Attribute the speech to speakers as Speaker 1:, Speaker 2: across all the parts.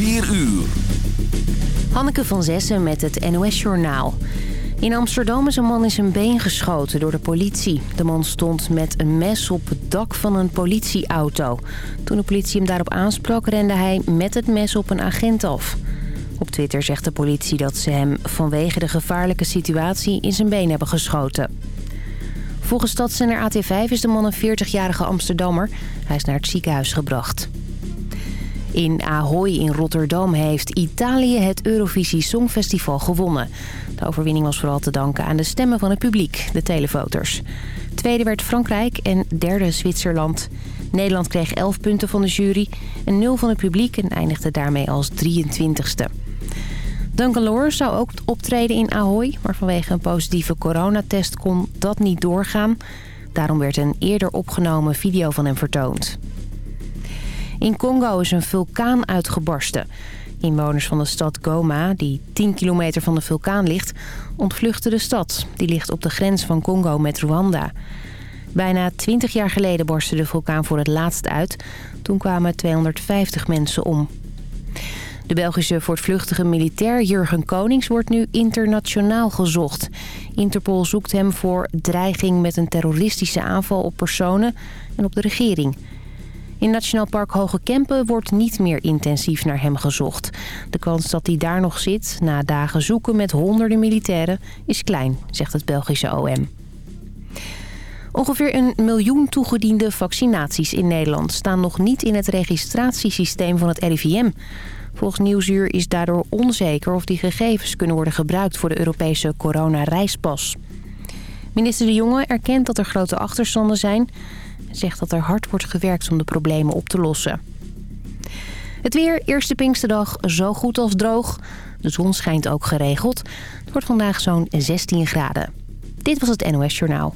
Speaker 1: 4 uur.
Speaker 2: Hanneke van Zessen met het NOS-journaal. In Amsterdam is een man in zijn been geschoten door de politie. De man stond met een mes op het dak van een politieauto. Toen de politie hem daarop aansprak, rende hij met het mes op een agent af. Op Twitter zegt de politie dat ze hem vanwege de gevaarlijke situatie in zijn been hebben geschoten. Volgens stadszender AT5 is de man een 40-jarige Amsterdammer. Hij is naar het ziekenhuis gebracht. In Ahoy in Rotterdam heeft Italië het Eurovisie Songfestival gewonnen. De overwinning was vooral te danken aan de stemmen van het publiek, de televoters. Tweede werd Frankrijk en derde Zwitserland. Nederland kreeg 11 punten van de jury en 0 van het publiek en eindigde daarmee als 23ste. Duncan Lawrence zou ook optreden in Ahoy, maar vanwege een positieve coronatest kon dat niet doorgaan. Daarom werd een eerder opgenomen video van hem vertoond. In Congo is een vulkaan uitgebarsten. Inwoners van de stad Goma, die 10 kilometer van de vulkaan ligt, ontvluchten de stad. Die ligt op de grens van Congo met Rwanda. Bijna 20 jaar geleden barstte de vulkaan voor het laatst uit. Toen kwamen 250 mensen om. De Belgische voortvluchtige militair Jurgen Konings wordt nu internationaal gezocht. Interpol zoekt hem voor dreiging met een terroristische aanval op personen en op de regering. In Nationaal Park Hoge Kempen wordt niet meer intensief naar hem gezocht. De kans dat hij daar nog zit, na dagen zoeken met honderden militairen, is klein, zegt het Belgische OM. Ongeveer een miljoen toegediende vaccinaties in Nederland... staan nog niet in het registratiesysteem van het RIVM. Volgens Nieuwsuur is daardoor onzeker of die gegevens kunnen worden gebruikt... voor de Europese coronareispas. Minister De Jonge erkent dat er grote achterstanden zijn... zegt dat er hard wordt gewerkt om de problemen op te lossen. Het weer, eerste Pinksterdag, zo goed als droog. De zon schijnt ook geregeld. Het wordt vandaag zo'n 16 graden. Dit was het NOS Journaal.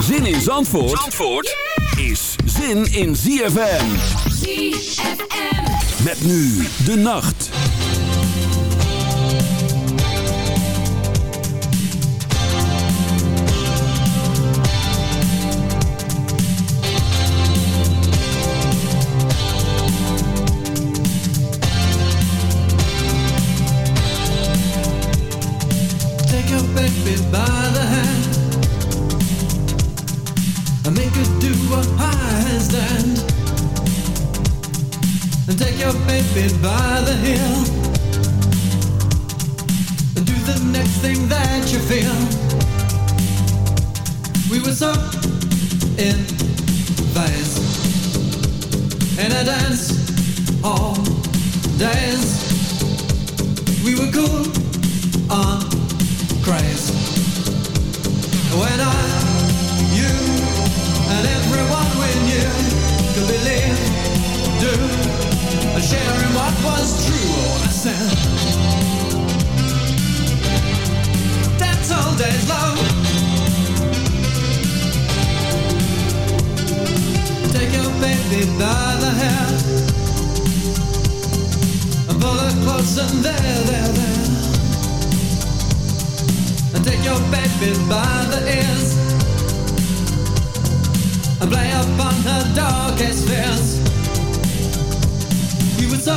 Speaker 1: Zin in Zandvoort, Zandvoort is zin in ZFM.
Speaker 3: ZFM.
Speaker 1: Met nu de nacht.
Speaker 4: Your by the and do the next thing that you feel. We were so in phase in a dance hall days. We were cool on craze. When I, you, and everyone we knew could believe, do, and share was true. I said, that's all days long. Take your baby by the hair pull her close and there, there, there and take your baby by the ears and play upon her darkest fears. We were so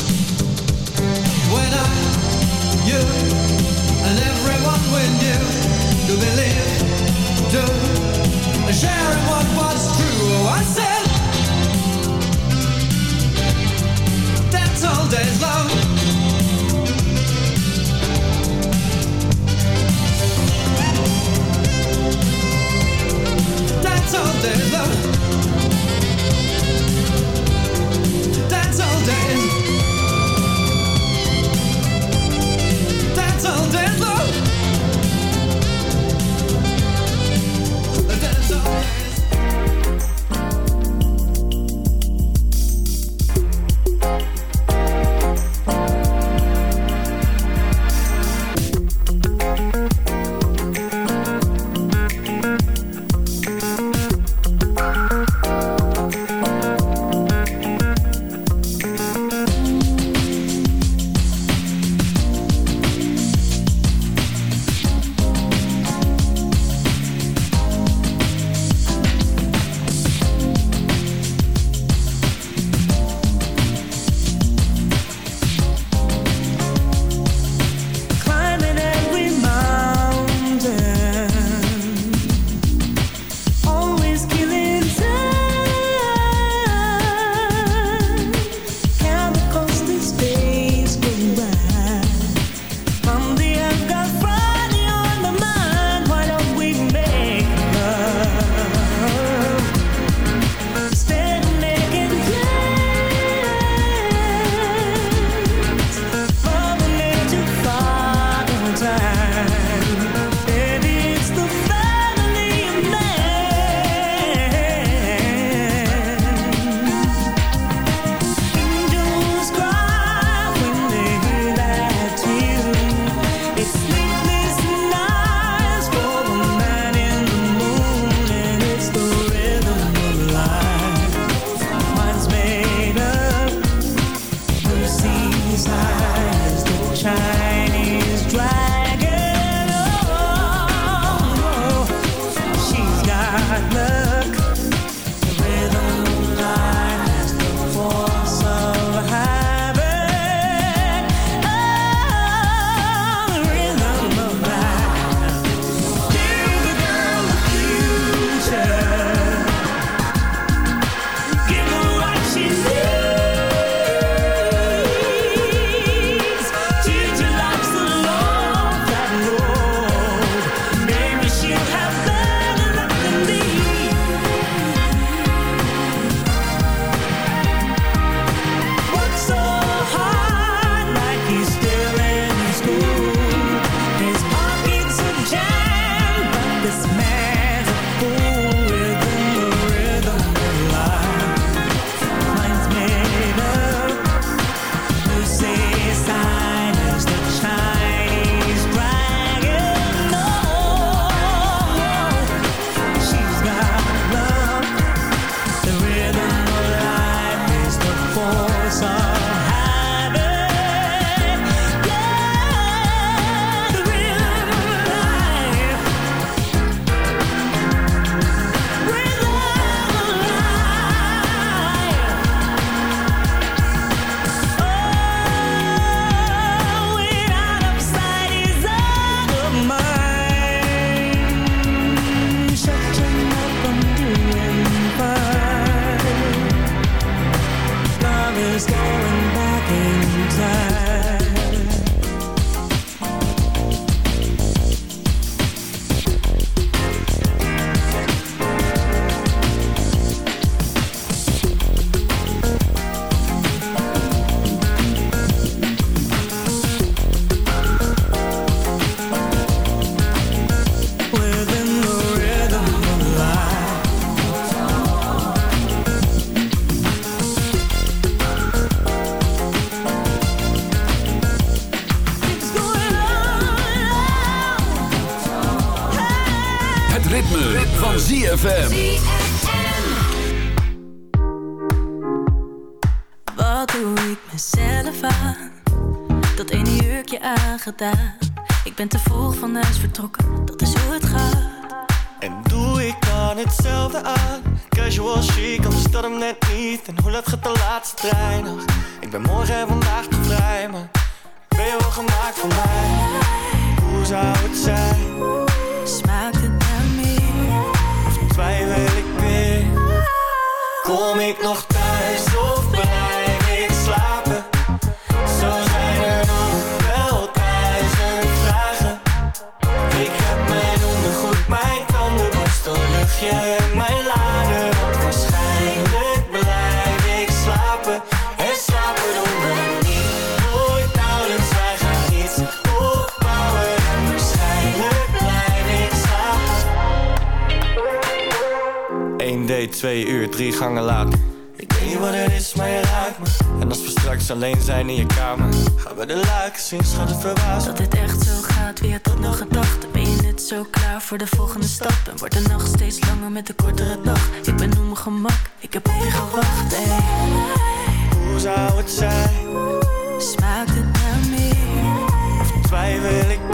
Speaker 4: and
Speaker 3: everyone we to believe, do, what was true. Oh, I said, that's all love.
Speaker 5: importa. alleen zijn in je kamer Ga bij de lakens zien, schat het verbaasd
Speaker 3: Dat dit echt zo gaat, wie had dat nog gedacht? Ben je net zo klaar voor de volgende stap? En wordt de nacht steeds langer met de kortere dag Ik ben op mijn gemak, ik heb op gewacht,
Speaker 5: Hoe zou het zijn?
Speaker 3: Smaakt het naar meer?
Speaker 5: Of twijfel ik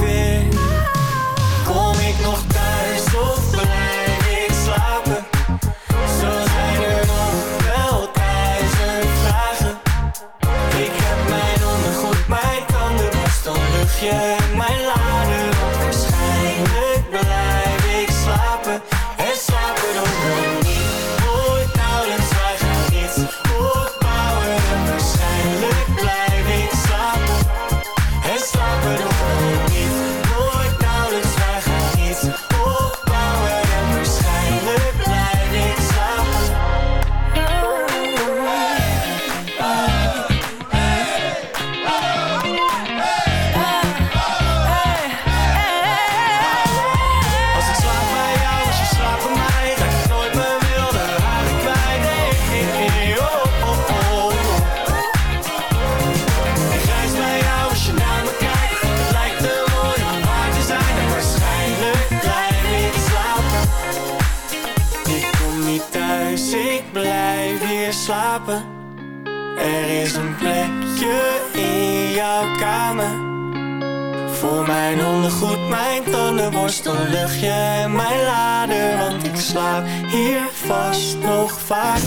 Speaker 5: Voor mijn ondergoed, mijn tandenborstel, luchtje en mijn lader Want ik slaap hier vast nog vaak.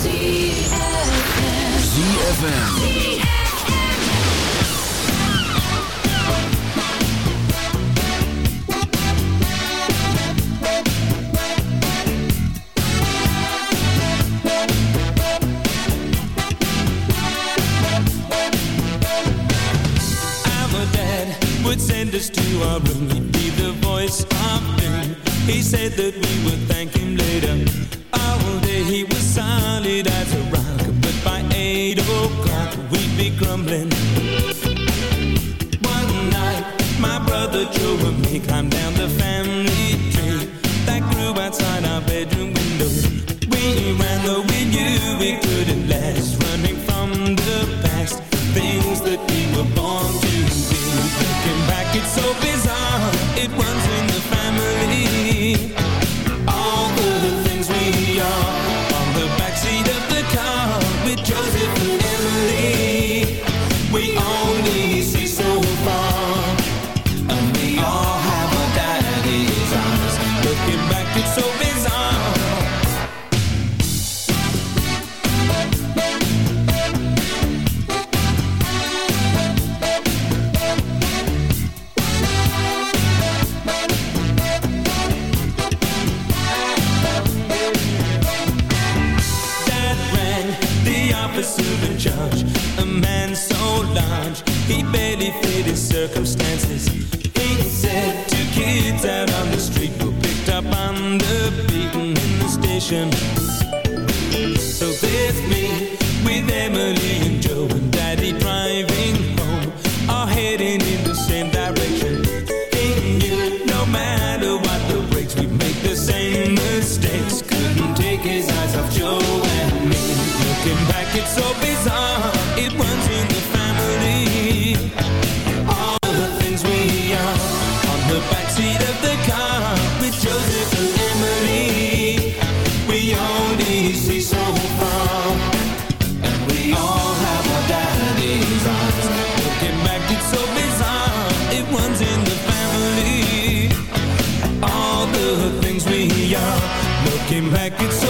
Speaker 1: ZFM
Speaker 3: He said that we would thank him later. All day he was solid as a rock, but by eight o'clock we'd be grumbling. One night, my brother Joe and me climbed down the family Back, it's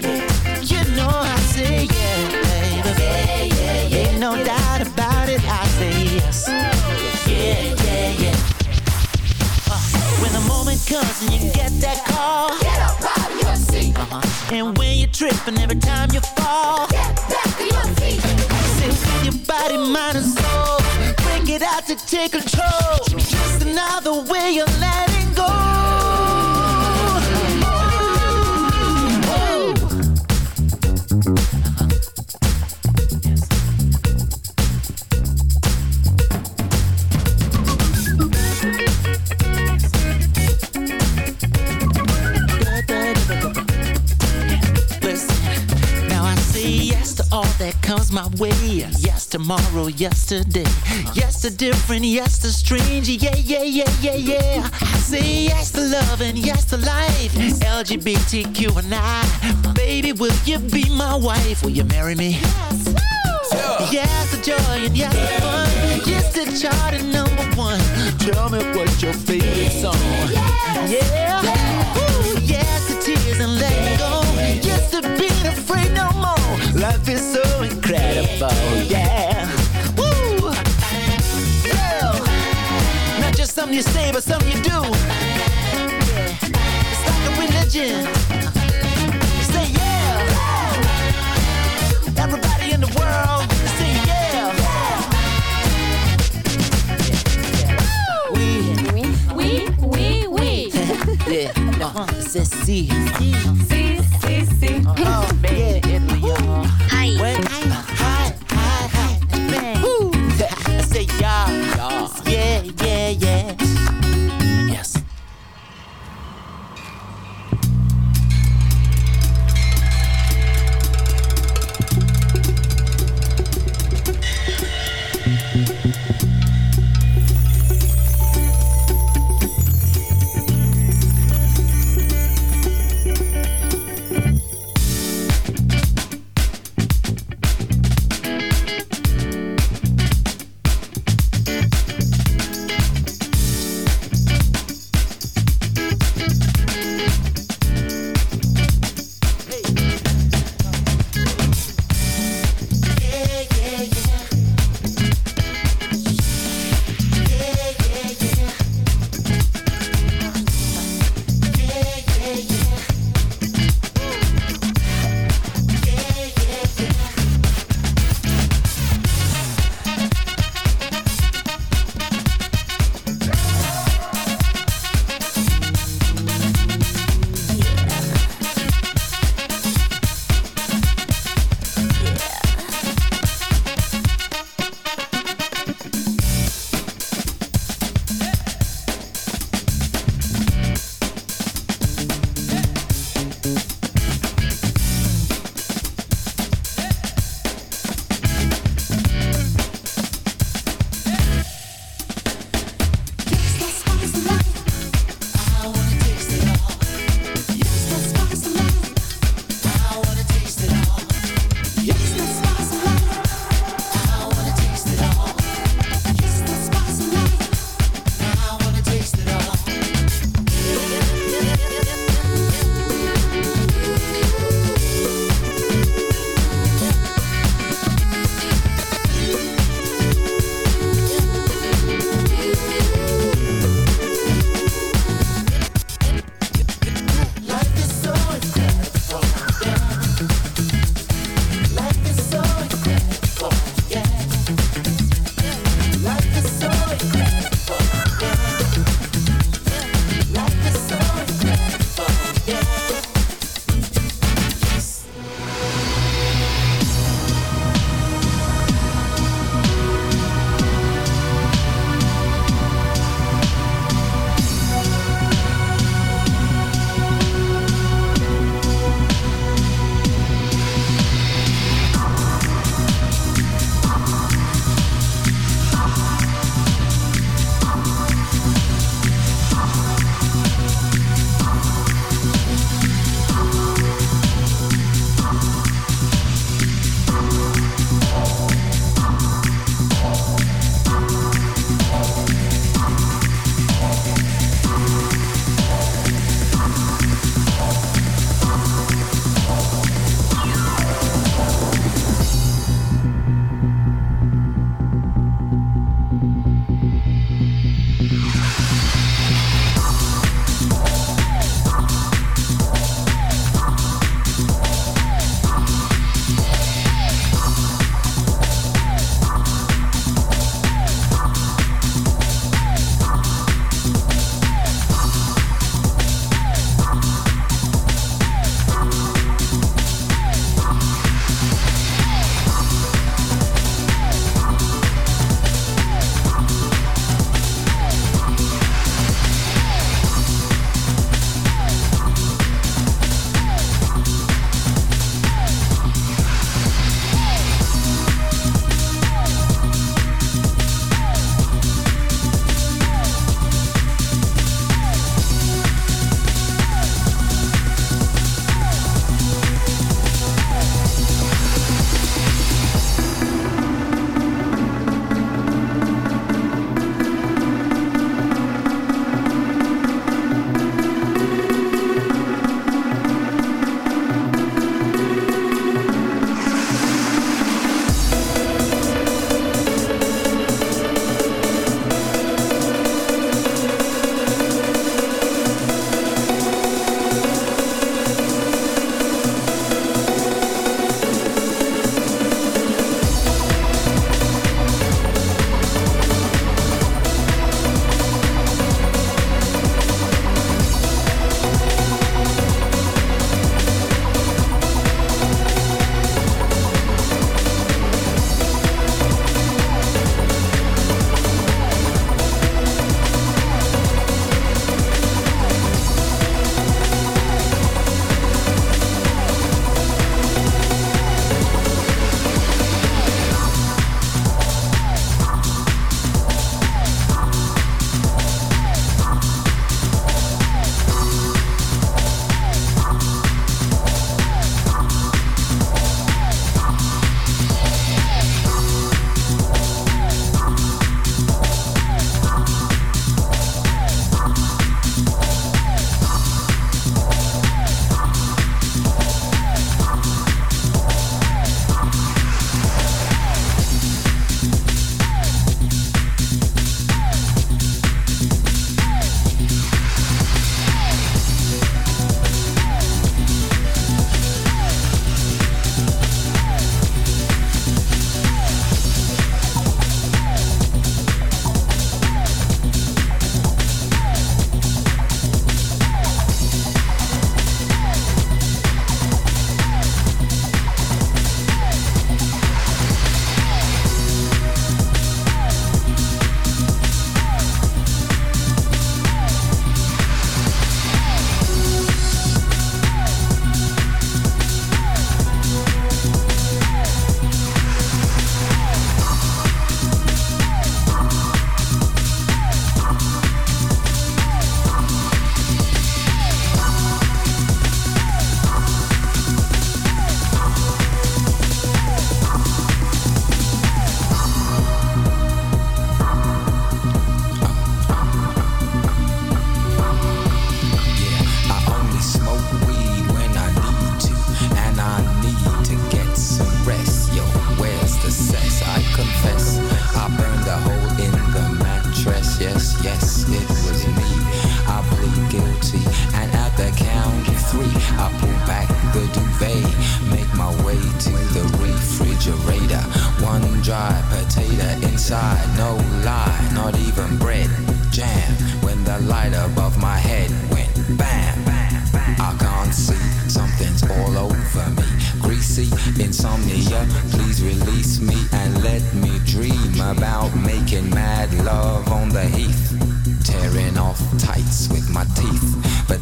Speaker 6: Comes and you get that call.
Speaker 7: Get up out of your seat.
Speaker 6: Uh-huh. And when you trip and every time you fall.
Speaker 7: Get back to your feet.
Speaker 6: Say your body, mind and soul. Break it out to take control. Just another way of letting my way. Yes, tomorrow, yesterday. Yes to different, yes to strange. Yeah, yeah, yeah, yeah, yeah. I say yes to love and yes to life. LGBTQ and I. Baby, will you be my wife? Will you marry me? Yes to joy and yes to fun. Yes to chart and number one. Tell me what's your favorite song. Yeah. Ooh, something you say, but something you do. It's like a religion. Say yeah. Everybody in the world, say yeah. We,
Speaker 7: Oui, oui, oui.
Speaker 6: yeah, uh, c'est. Si,
Speaker 7: si,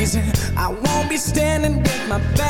Speaker 4: I won't be standing with my back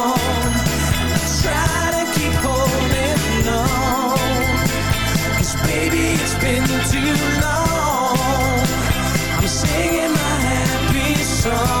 Speaker 4: Too long. I'm singing my happy song.